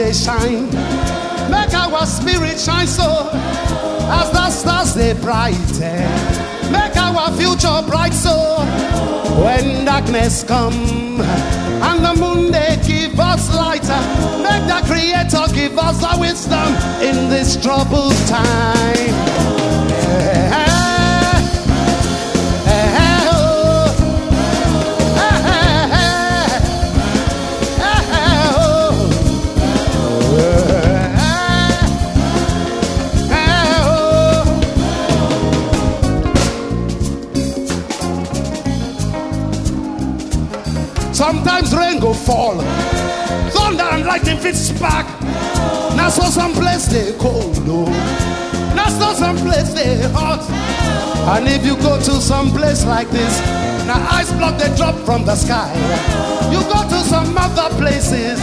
they shine. Make our spirit shine so as the stars they brighten. Make our future bright so when darkness come and the moon they give us light. Make the Creator give us the wisdom in this troubled time. Sometimes rain go fall, thunder and lightning fit spark. Now so some place they cold, oh. Now so some place they hot. And if you go to some place like this, now ice block they drop from the sky. You go to some other places,